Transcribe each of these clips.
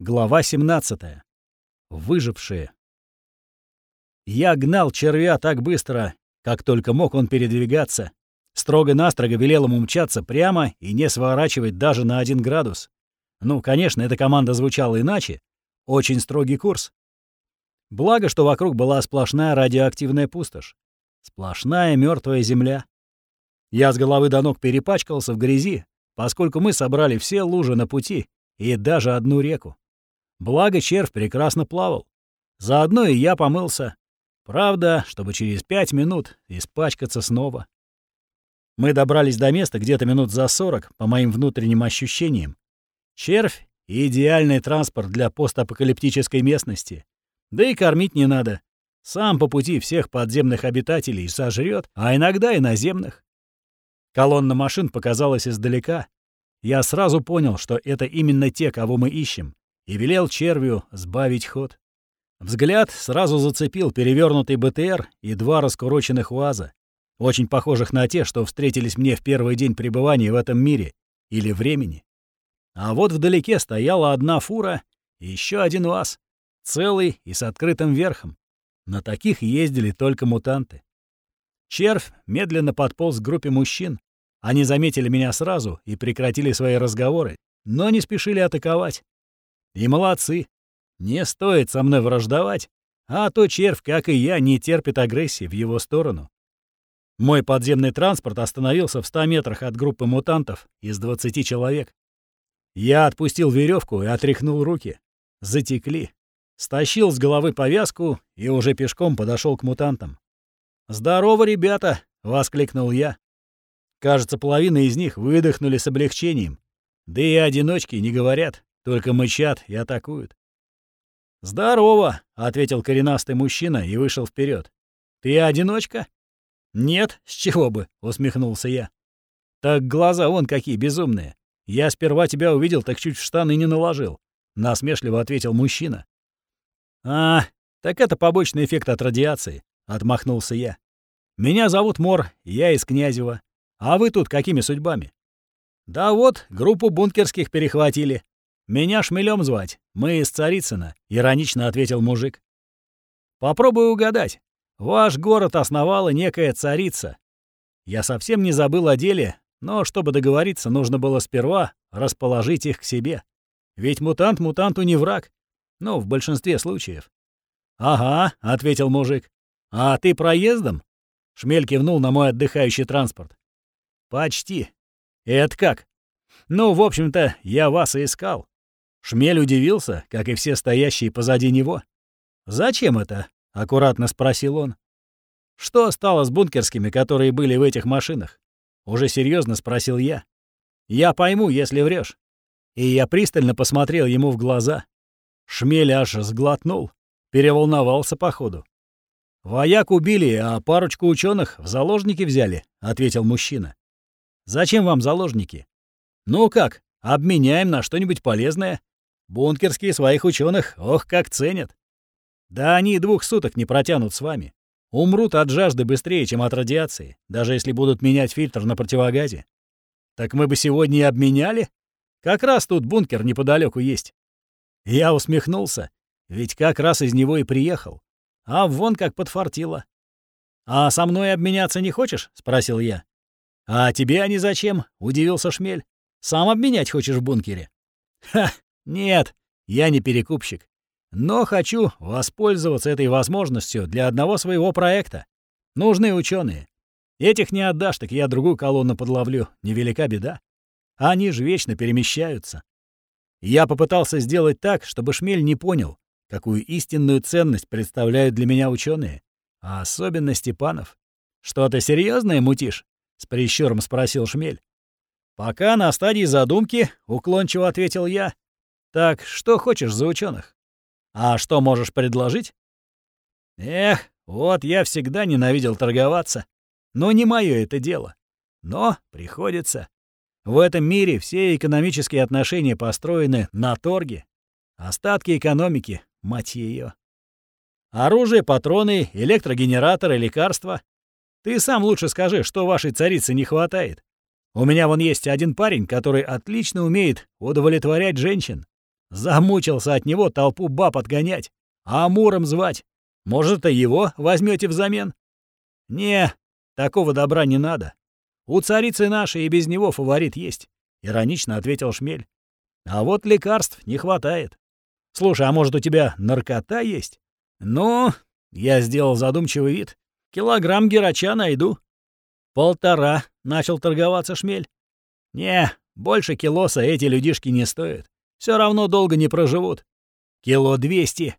Глава 17. Выжившие. Я гнал червя так быстро, как только мог он передвигаться. Строго-настрого велел ему мчаться прямо и не сворачивать даже на один градус. Ну, конечно, эта команда звучала иначе. Очень строгий курс. Благо, что вокруг была сплошная радиоактивная пустошь. Сплошная мертвая земля. Я с головы до ног перепачкался в грязи, поскольку мы собрали все лужи на пути и даже одну реку. Благо, червь прекрасно плавал. Заодно и я помылся. Правда, чтобы через пять минут испачкаться снова. Мы добрались до места где-то минут за сорок, по моим внутренним ощущениям. Червь — идеальный транспорт для постапокалиптической местности. Да и кормить не надо. Сам по пути всех подземных обитателей сожрет, а иногда и наземных. Колонна машин показалась издалека. Я сразу понял, что это именно те, кого мы ищем и велел червю сбавить ход. Взгляд сразу зацепил перевернутый БТР и два раскуроченных УАЗа, очень похожих на те, что встретились мне в первый день пребывания в этом мире или времени. А вот вдалеке стояла одна фура и еще один УАЗ, целый и с открытым верхом. На таких ездили только мутанты. Червь медленно подполз к группе мужчин. Они заметили меня сразу и прекратили свои разговоры, но не спешили атаковать. И молодцы. Не стоит со мной враждовать, а то червь, как и я, не терпит агрессии в его сторону. Мой подземный транспорт остановился в 100 метрах от группы мутантов из 20 человек. Я отпустил веревку и отряхнул руки. Затекли. Стащил с головы повязку и уже пешком подошел к мутантам. «Здорово, ребята!» — воскликнул я. Кажется, половина из них выдохнули с облегчением. Да и одиночки не говорят. Только мычат и атакуют. «Здорово!» — ответил коренастый мужчина и вышел вперед. «Ты одиночка?» «Нет, с чего бы?» — усмехнулся я. «Так глаза вон какие безумные. Я сперва тебя увидел, так чуть в штаны не наложил», — насмешливо ответил мужчина. «А, так это побочный эффект от радиации», — отмахнулся я. «Меня зовут Мор, я из Князева. А вы тут какими судьбами?» «Да вот, группу бункерских перехватили. «Меня шмелем звать. Мы из Царицына», — иронично ответил мужик. «Попробуй угадать. Ваш город основала некая царица. Я совсем не забыл о деле, но чтобы договориться, нужно было сперва расположить их к себе. Ведь мутант мутанту не враг. Ну, в большинстве случаев». «Ага», — ответил мужик. «А ты проездом?» Шмель кивнул на мой отдыхающий транспорт. «Почти. Это как?» «Ну, в общем-то, я вас и искал. Шмель удивился, как и все стоящие позади него. «Зачем это?» — аккуратно спросил он. «Что стало с бункерскими, которые были в этих машинах?» Уже серьезно спросил я. «Я пойму, если врешь. И я пристально посмотрел ему в глаза. Шмель аж сглотнул, переволновался походу. «Вояк убили, а парочку ученых в заложники взяли», — ответил мужчина. «Зачем вам заложники?» «Ну как, обменяем на что-нибудь полезное. Бункерские своих ученых, ох, как ценят. Да они двух суток не протянут с вами. Умрут от жажды быстрее, чем от радиации, даже если будут менять фильтр на противогазе. Так мы бы сегодня и обменяли. Как раз тут бункер неподалеку есть. Я усмехнулся, ведь как раз из него и приехал. А вон как подфартило. «А со мной обменяться не хочешь?» — спросил я. «А тебе они зачем?» — удивился Шмель. «Сам обменять хочешь в бункере?» «Ха! Нет, я не перекупщик. Но хочу воспользоваться этой возможностью для одного своего проекта. Нужны ученые. Этих не отдашь, так я другую колонну подловлю. Невелика беда. Они же вечно перемещаются. Я попытался сделать так, чтобы Шмель не понял, какую истинную ценность представляют для меня ученые, а особенно Степанов. «Что-то серьезное мутишь?» — с прищуром спросил Шмель. «Пока на стадии задумки», — уклончиво ответил я. Так что хочешь за ученых? А что можешь предложить? Эх, вот я всегда ненавидел торговаться. Но не мое это дело. Но приходится. В этом мире все экономические отношения построены на торге. Остатки экономики, мать ее. Оружие, патроны, электрогенераторы, лекарства. Ты сам лучше скажи, что вашей царице не хватает. У меня вон есть один парень, который отлично умеет удовлетворять женщин. Замучился от него толпу баб отгонять, а Амуром звать. Может, и его возьмете взамен? Не, такого добра не надо. У царицы нашей и без него фаворит есть, иронично ответил Шмель. А вот лекарств не хватает. Слушай, а может, у тебя наркота есть? Ну, я сделал задумчивый вид. Килограмм герача найду. Полтора, начал торговаться Шмель. Не, больше килоса эти людишки не стоят. Все равно долго не проживут. Кило двести.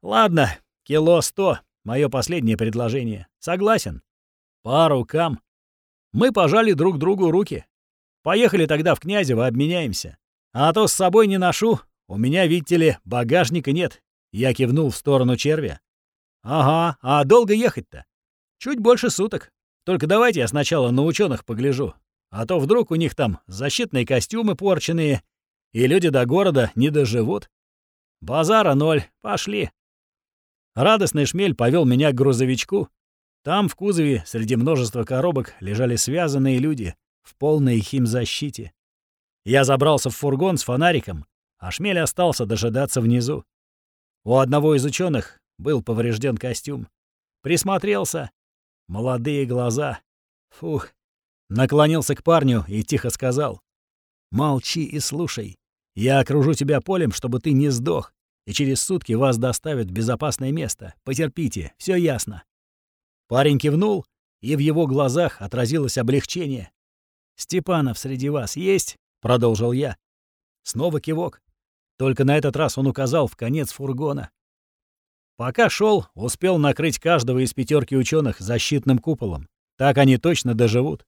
Ладно, кило сто. Мое последнее предложение. Согласен. По рукам. Мы пожали друг другу руки. Поехали тогда в Князево, обменяемся. А то с собой не ношу. У меня, видите ли, багажника нет. Я кивнул в сторону червя. Ага, а долго ехать-то? Чуть больше суток. Только давайте я сначала на ученых погляжу. А то вдруг у них там защитные костюмы порченные, и люди до города не доживут. Базара ноль, пошли. Радостный шмель повел меня к грузовичку. Там в кузове среди множества коробок лежали связанные люди в полной химзащите. Я забрался в фургон с фонариком, а шмель остался дожидаться внизу. У одного из ученых был поврежден костюм. Присмотрелся. Молодые глаза. Фух. Наклонился к парню и тихо сказал. «Молчи и слушай. Я окружу тебя полем, чтобы ты не сдох, и через сутки вас доставят в безопасное место. Потерпите, все ясно». Парень кивнул, и в его глазах отразилось облегчение. «Степанов среди вас есть?» — продолжил я. Снова кивок. Только на этот раз он указал в конец фургона. Пока шел, успел накрыть каждого из пятерки ученых защитным куполом. Так они точно доживут.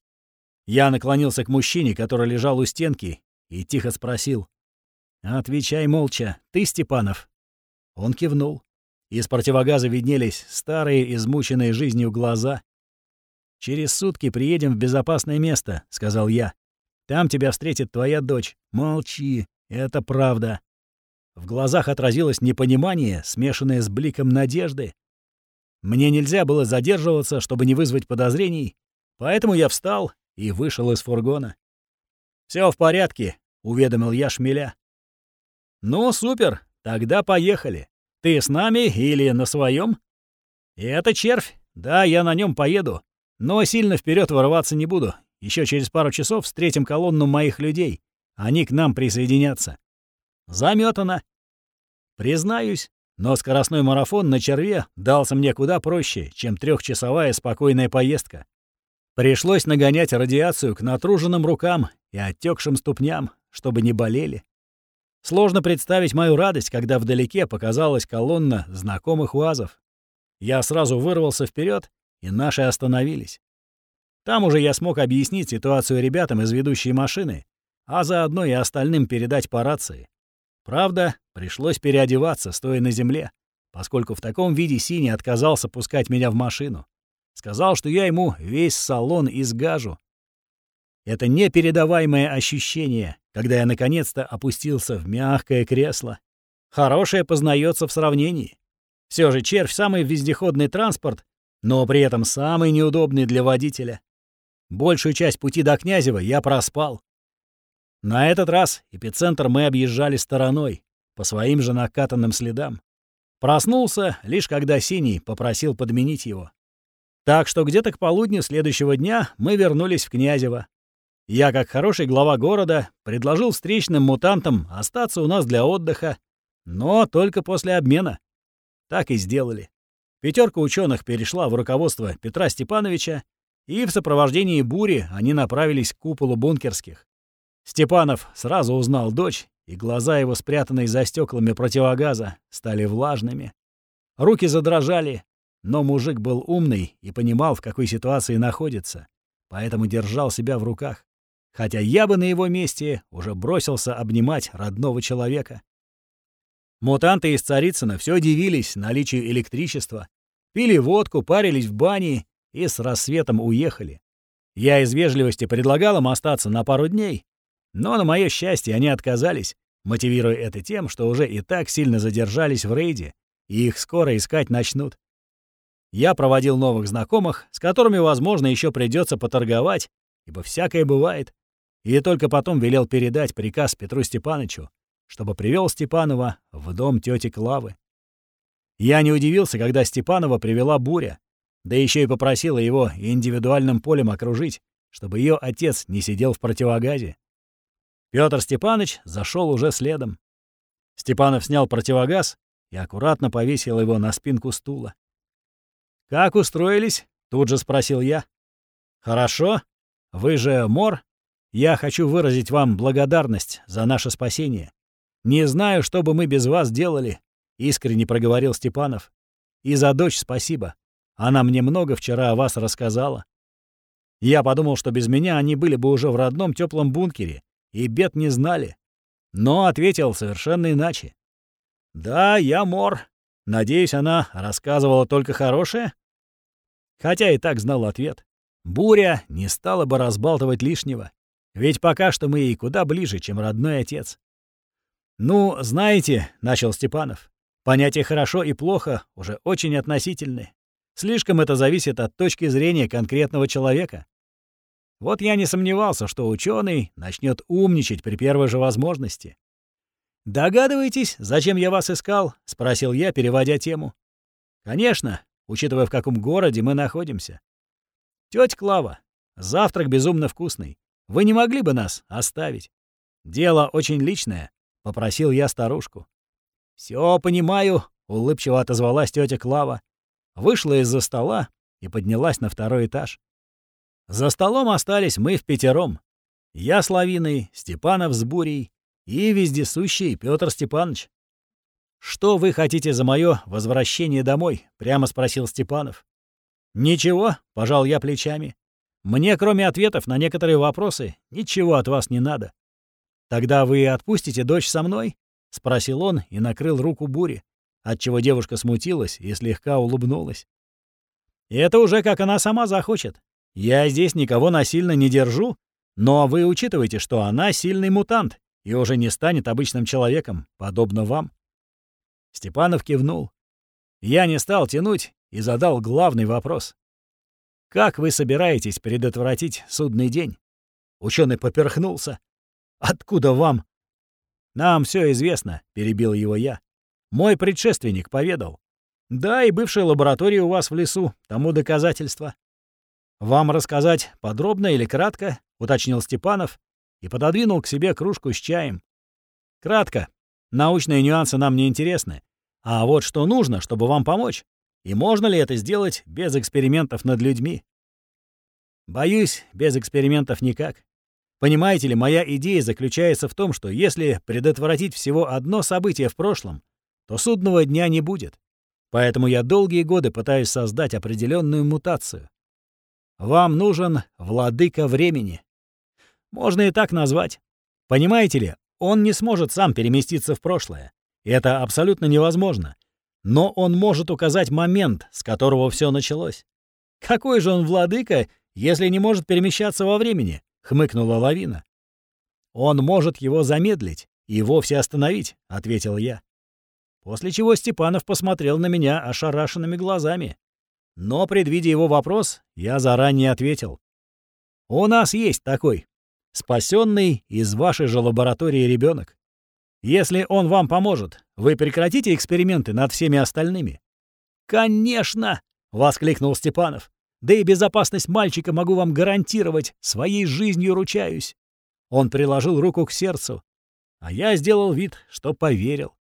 Я наклонился к мужчине, который лежал у стенки, и тихо спросил. «Отвечай молча. Ты Степанов?» Он кивнул. Из противогаза виднелись старые, измученные жизнью глаза. «Через сутки приедем в безопасное место», — сказал я. «Там тебя встретит твоя дочь. Молчи, это правда». В глазах отразилось непонимание, смешанное с бликом надежды. Мне нельзя было задерживаться, чтобы не вызвать подозрений, поэтому я встал и вышел из фургона. Все в порядке», — уведомил я шмеля. «Ну, супер, тогда поехали. Ты с нами или на своем? «Это червь. Да, я на нем поеду. Но сильно вперед ворваться не буду. Еще через пару часов встретим колонну моих людей. Они к нам присоединятся». Заметано. Признаюсь, но скоростной марафон на черве дался мне куда проще, чем трехчасовая спокойная поездка. Пришлось нагонять радиацию к натруженным рукам и отекшим ступням, чтобы не болели. Сложно представить мою радость, когда вдалеке показалась колонна знакомых УАЗов. Я сразу вырвался вперед, и наши остановились. Там уже я смог объяснить ситуацию ребятам из ведущей машины, а заодно и остальным передать по рации. Правда, пришлось переодеваться, стоя на земле, поскольку в таком виде Синий отказался пускать меня в машину. Сказал, что я ему весь салон изгажу, это непередаваемое ощущение, когда я наконец-то опустился в мягкое кресло. Хорошее познается в сравнении. Все же червь — самый вездеходный транспорт, но при этом самый неудобный для водителя. Большую часть пути до Князева я проспал. На этот раз эпицентр мы объезжали стороной, по своим же накатанным следам. Проснулся, лишь когда Синий попросил подменить его. Так что где-то к полудню следующего дня мы вернулись в Князево. Я, как хороший глава города, предложил встречным мутантам остаться у нас для отдыха, но только после обмена. Так и сделали. Пятерка ученых перешла в руководство Петра Степановича, и в сопровождении бури они направились к куполу бункерских. Степанов сразу узнал дочь, и глаза его, спрятанные за стеклами противогаза, стали влажными. Руки задрожали, но мужик был умный и понимал, в какой ситуации находится, поэтому держал себя в руках хотя я бы на его месте уже бросился обнимать родного человека. Мутанты из Царицына все удивились наличию электричества, пили водку, парились в бане и с рассветом уехали. Я из вежливости предлагал им остаться на пару дней, но, на мое счастье, они отказались, мотивируя это тем, что уже и так сильно задержались в рейде, и их скоро искать начнут. Я проводил новых знакомых, с которыми, возможно, еще придется поторговать, ибо всякое бывает и только потом велел передать приказ Петру Степановичу, чтобы привел Степанова в дом тети Клавы. Я не удивился, когда Степанова привела буря, да еще и попросила его индивидуальным полем окружить, чтобы ее отец не сидел в противогазе. Петр Степанович зашел уже следом. Степанов снял противогаз и аккуратно повесил его на спинку стула. «Как устроились?» — тут же спросил я. «Хорошо. Вы же Мор. Я хочу выразить вам благодарность за наше спасение. Не знаю, что бы мы без вас делали», — искренне проговорил Степанов. «И за дочь спасибо. Она мне много вчера о вас рассказала. Я подумал, что без меня они были бы уже в родном теплом бункере и бед не знали. Но ответил совершенно иначе. «Да, я Мор. Надеюсь, она рассказывала только хорошее?» Хотя и так знал ответ. Буря не стала бы разбалтывать лишнего. Ведь пока что мы ей куда ближе, чем родной отец. «Ну, знаете», — начал Степанов, — «понятие «хорошо» и «плохо» уже очень относительны. Слишком это зависит от точки зрения конкретного человека. Вот я не сомневался, что ученый начнет умничать при первой же возможности. «Догадываетесь, зачем я вас искал?» — спросил я, переводя тему. «Конечно, учитывая, в каком городе мы находимся. Тетя Клава, завтрак безумно вкусный. Вы не могли бы нас оставить? Дело очень личное», — попросил я старушку. Все понимаю», — улыбчиво отозвалась тетя Клава вышла из-за стола и поднялась на второй этаж. За столом остались мы в пятером. Я с Лавиной, Степанов с Бурей и вездесущий Петр Степанович. «Что вы хотите за мое возвращение домой?» — прямо спросил Степанов. «Ничего», — пожал я плечами. «Мне, кроме ответов на некоторые вопросы, ничего от вас не надо». «Тогда вы отпустите дочь со мной?» — спросил он и накрыл руку Бури отчего девушка смутилась и слегка улыбнулась. И «Это уже как она сама захочет. Я здесь никого насильно не держу, но вы учитывайте, что она сильный мутант и уже не станет обычным человеком, подобно вам». Степанов кивнул. Я не стал тянуть и задал главный вопрос. «Как вы собираетесь предотвратить судный день?» Ученый поперхнулся. «Откуда вам?» «Нам все известно», — перебил его я. Мой предшественник поведал. Да, и бывшая лаборатория у вас в лесу, тому доказательство. Вам рассказать подробно или кратко, уточнил Степанов и пододвинул к себе кружку с чаем. Кратко. Научные нюансы нам не интересны. А вот что нужно, чтобы вам помочь. И можно ли это сделать без экспериментов над людьми? Боюсь, без экспериментов никак. Понимаете ли, моя идея заключается в том, что если предотвратить всего одно событие в прошлом, то судного дня не будет. Поэтому я долгие годы пытаюсь создать определенную мутацию. Вам нужен владыка времени. Можно и так назвать. Понимаете ли, он не сможет сам переместиться в прошлое. И это абсолютно невозможно. Но он может указать момент, с которого все началось. Какой же он владыка, если не может перемещаться во времени? хмыкнула лавина. Он может его замедлить и вовсе остановить, ответил я. После чего Степанов посмотрел на меня ошарашенными глазами. Но, предвидя его вопрос, я заранее ответил. «У нас есть такой, спасенный из вашей же лаборатории ребенок. Если он вам поможет, вы прекратите эксперименты над всеми остальными». «Конечно!» — воскликнул Степанов. «Да и безопасность мальчика могу вам гарантировать, своей жизнью ручаюсь». Он приложил руку к сердцу, а я сделал вид, что поверил.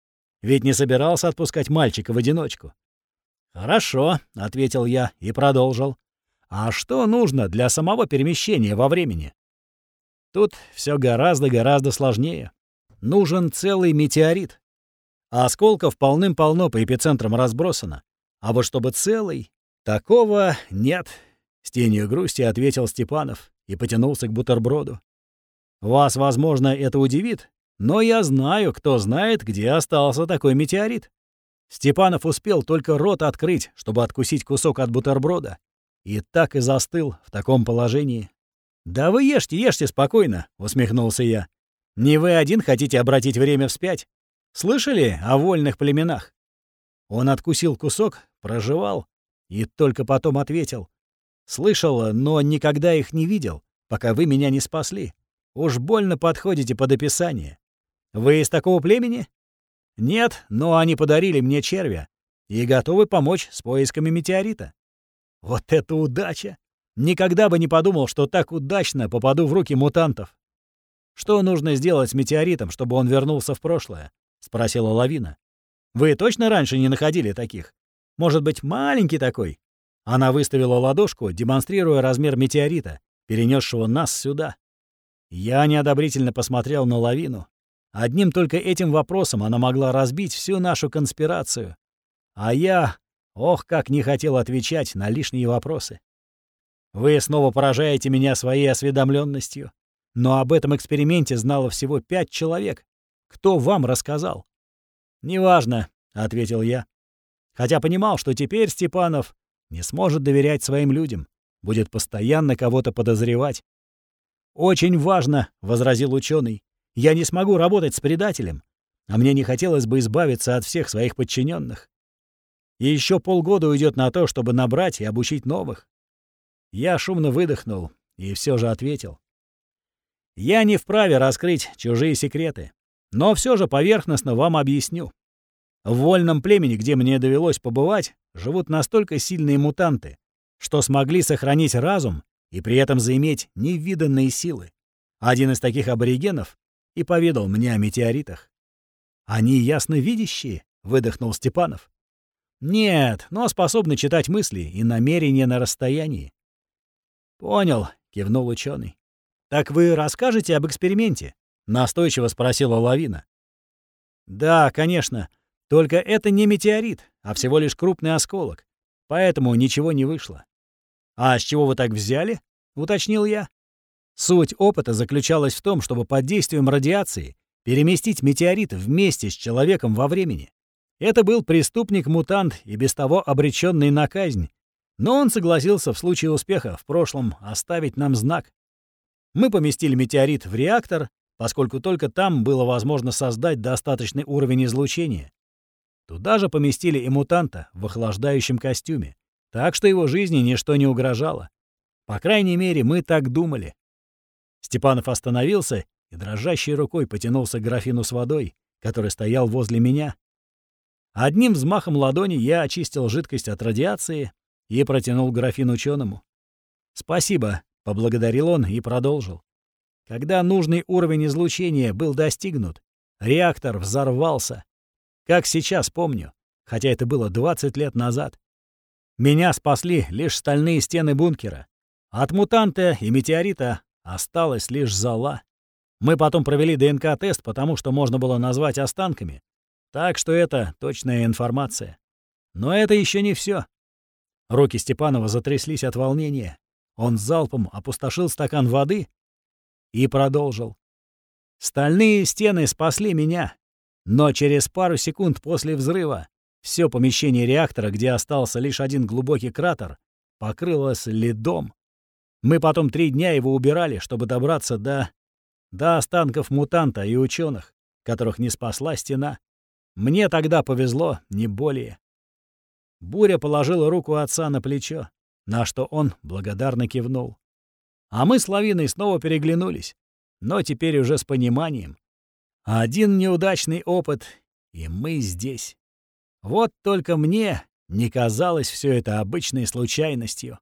Ведь не собирался отпускать мальчика в одиночку. «Хорошо», — ответил я и продолжил. «А что нужно для самого перемещения во времени?» Тут все гораздо-гораздо сложнее. Нужен целый метеорит. А осколков полным-полно по эпицентрам разбросано. А вот чтобы целый, такого нет. С тенью грусти ответил Степанов и потянулся к бутерброду. Вас, возможно, это удивит, но я знаю, кто знает, где остался такой метеорит. Степанов успел только рот открыть, чтобы откусить кусок от бутерброда. И так и застыл в таком положении. «Да вы ешьте, ешьте спокойно», — усмехнулся я. «Не вы один хотите обратить время вспять? Слышали о вольных племенах?» Он откусил кусок, прожевал и только потом ответил. «Слышал, но никогда их не видел, пока вы меня не спасли. Уж больно подходите под описание. Вы из такого племени? Нет, но они подарили мне червя и готовы помочь с поисками метеорита. Вот это удача! Никогда бы не подумал, что так удачно попаду в руки мутантов. Что нужно сделать с метеоритом, чтобы он вернулся в прошлое? спросила Лавина. Вы точно раньше не находили таких? Может быть, маленький такой? Она выставила ладошку, демонстрируя размер метеорита, перенесшего нас сюда. Я неодобрительно посмотрел на лавину. Одним только этим вопросом она могла разбить всю нашу конспирацию. А я, ох, как не хотел отвечать на лишние вопросы. Вы снова поражаете меня своей осведомленностью. Но об этом эксперименте знало всего пять человек. Кто вам рассказал? «Неважно», — ответил я. Хотя понимал, что теперь Степанов не сможет доверять своим людям, будет постоянно кого-то подозревать. «Очень важно», — возразил ученый. «Я не смогу работать с предателем, а мне не хотелось бы избавиться от всех своих подчиненных. И еще полгода уйдет на то, чтобы набрать и обучить новых». Я шумно выдохнул и все же ответил. «Я не вправе раскрыть чужие секреты, но все же поверхностно вам объясню. В вольном племени, где мне довелось побывать, живут настолько сильные мутанты, что смогли сохранить разум и при этом заиметь невиданные силы. Один из таких аборигенов и поведал мне о метеоритах. «Они ясновидящие?» — выдохнул Степанов. «Нет, но способны читать мысли и намерения на расстоянии». «Понял», — кивнул ученый. «Так вы расскажете об эксперименте?» — настойчиво спросила Лавина. «Да, конечно. Только это не метеорит, а всего лишь крупный осколок. Поэтому ничего не вышло. «А с чего вы так взяли?» — уточнил я. Суть опыта заключалась в том, чтобы под действием радиации переместить метеорит вместе с человеком во времени. Это был преступник-мутант и без того обреченный на казнь. Но он согласился в случае успеха в прошлом оставить нам знак. Мы поместили метеорит в реактор, поскольку только там было возможно создать достаточный уровень излучения, Туда же поместили и мутанта в охлаждающем костюме, так что его жизни ничто не угрожало. По крайней мере, мы так думали. Степанов остановился и дрожащей рукой потянулся к графину с водой, который стоял возле меня. Одним взмахом ладони я очистил жидкость от радиации и протянул графин ученому. «Спасибо», — поблагодарил он и продолжил. Когда нужный уровень излучения был достигнут, реактор взорвался, как сейчас помню, хотя это было 20 лет назад. Меня спасли лишь стальные стены бункера. От мутанта и метеорита осталась лишь зола. Мы потом провели ДНК-тест, потому что можно было назвать останками. Так что это точная информация. Но это еще не все. Руки Степанова затряслись от волнения. Он залпом опустошил стакан воды и продолжил. «Стальные стены спасли меня. Но через пару секунд после взрыва все помещение реактора, где остался лишь один глубокий кратер, покрылось ледом. Мы потом три дня его убирали, чтобы добраться до... до останков мутанта и ученых, которых не спасла стена. Мне тогда повезло, не более. Буря положила руку отца на плечо, на что он благодарно кивнул. А мы с Лавиной снова переглянулись, но теперь уже с пониманием. Один неудачный опыт, и мы здесь. Вот только мне не казалось все это обычной случайностью.